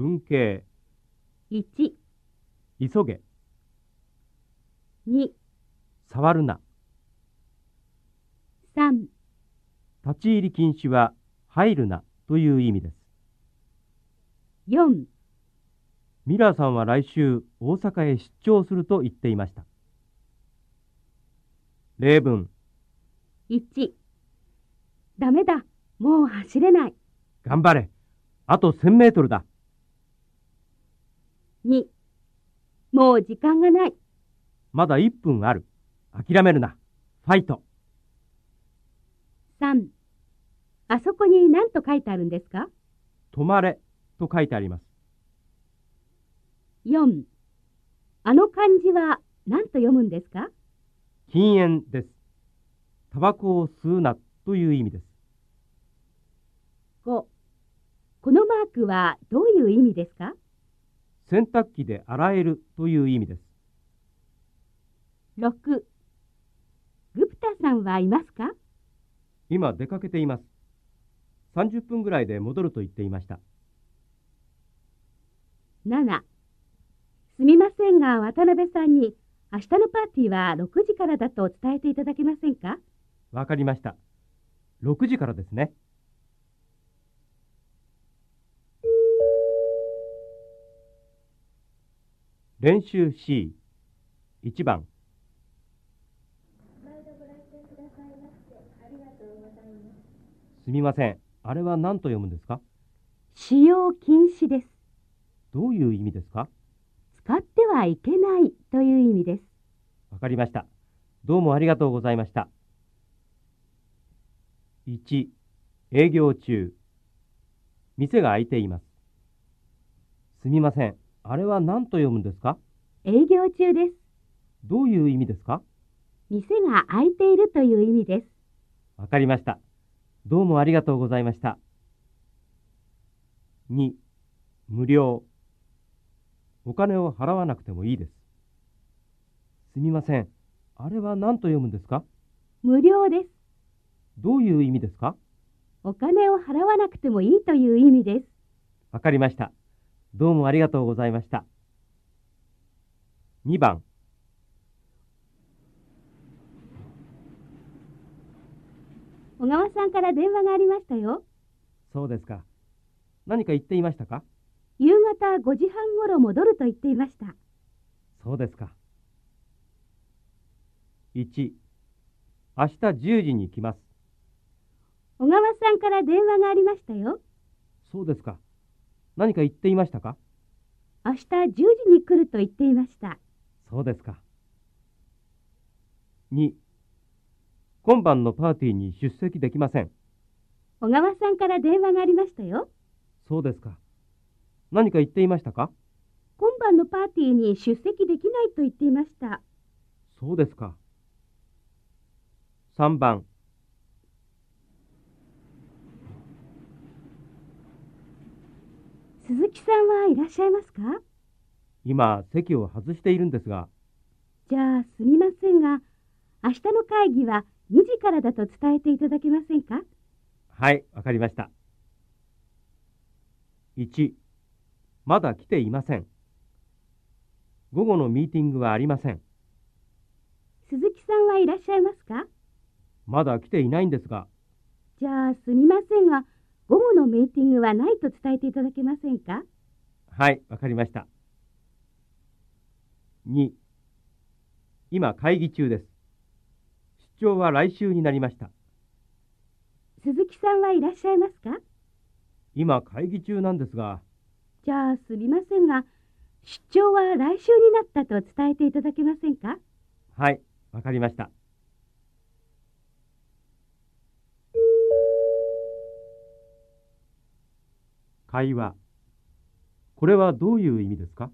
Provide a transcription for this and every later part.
文系、1、急げ、2、触るな。3、立ち入り禁止は入るなという意味です。4、ミラーさんは来週大阪へ出張すると言っていました。例文、1。ダメだ。もう走れない。頑張れ。あと1000メートルだ。2。もう時間がない。まだ1分ある。諦めるな。ファイト。3。あそこに何と書いてあるんですか？止まれと書いてあります。?4。あの漢字は何と読むんですか？禁煙です。タバコを吸うなという意味です。?5。このマークはどういう意味ですか？洗濯機で洗えるという意味です。?6。グプタさんはいますか？今出かけています。30分ぐらいで戻ると言っていました。?7。すみませんが渡辺さんに明日のパーティーは6時からだと伝えていただけませんか？わかりました。6時からですね。練習 C、1番。すみません。あれは何と読むんですか？使用禁止です。どういう意味ですか？使ってはいけないという意味です。わかりました。どうもありがとうございました。1、営業中。店が開いています。すみません。あれは何と読むんですか？営業中です。どういう意味ですか？店が開いているという意味です。わかりました。どうもありがとうございました。2、無料。お金を払わなくてもいいです。すみません。あれは何と読むんですか？無料です。どういう意味ですか？お金を払わなくてもいいという意味です。わかりました。どうもありがとうございました。2番。小川さんから電話がありましたよ。そうですか。何か言っていましたか？夕方5時半ごろ戻ると言っていました。そうですか。1、明日10時に来ます。小川さんから電話がありましたよ。そうですか。何か言っていましたか？明日10時に来ると言っていました。そうですか。2、今晩のパーティーに出席できません。小川さんから電話がありましたよ。そうですか。何か言っていましたか？今晩のパーティーに出席できないと言っていました。そうですか。3番。鈴木さんはいらっしゃいますか？今、席を外しているんですが、じゃあすみませんが、明日の会議は2時からだと伝えていただけませんか？はい、わかりました。1、まだ来ていません。午後のミーティングはありません。鈴木さんはいらっしゃいますか？まだ来ていないんですが、じゃあすみませんが、午後のミーティングはないと伝えていただけませんか？はい、わかりました。2、今会議中です。出張は来週になりました。鈴木さんはいらっしゃいますか？今会議中なんですが、じゃあすみませんが、出張は来週になったと伝えていただけませんか？はい、わかりました。会話。これはどういう意味ですか？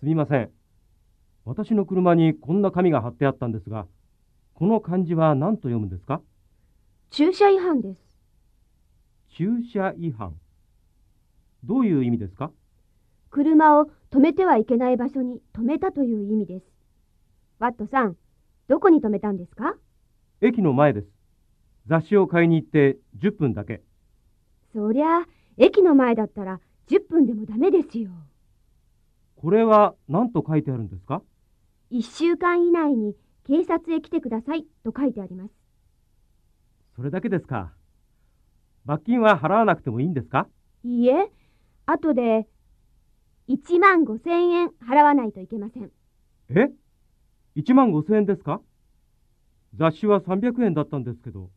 すみません。私の車にこんな紙が貼ってあったんですが、この漢字は何と読むんですか？駐車違反です。駐車違反。どういう意味ですか？車を止めてはいけない場所に止めたという意味です。ワットさん、どこに止めたんですか？駅の前です。雑誌を買いに行って10分だけ。そりゃ、駅の前だったら10分でもダメですよ。これは何と書いてあるんですか？1週間以内に警察へ来てくださいと書いてあります。それだけですか。罰金は払わなくてもいいんですか？いいえ、後で1万5千円払わないといけません。え？?1 万5千円ですか？雑誌は300円だったんですけど。